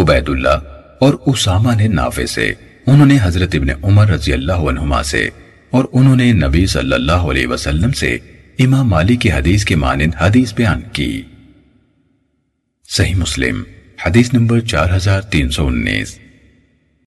عبید اللہ اور اسامہ نے نافع سے، انہوں نے حضرت ابن عمر رضی اللہ عنہما سے، اور انہوں نے نبی صلی اللہ علیہ وسلم سے امام مالی کی حدیث کے مانند حدیث بیان کی۔ صحیح مسلم، حدیث نمبر چار ہزار تین سو انیس۔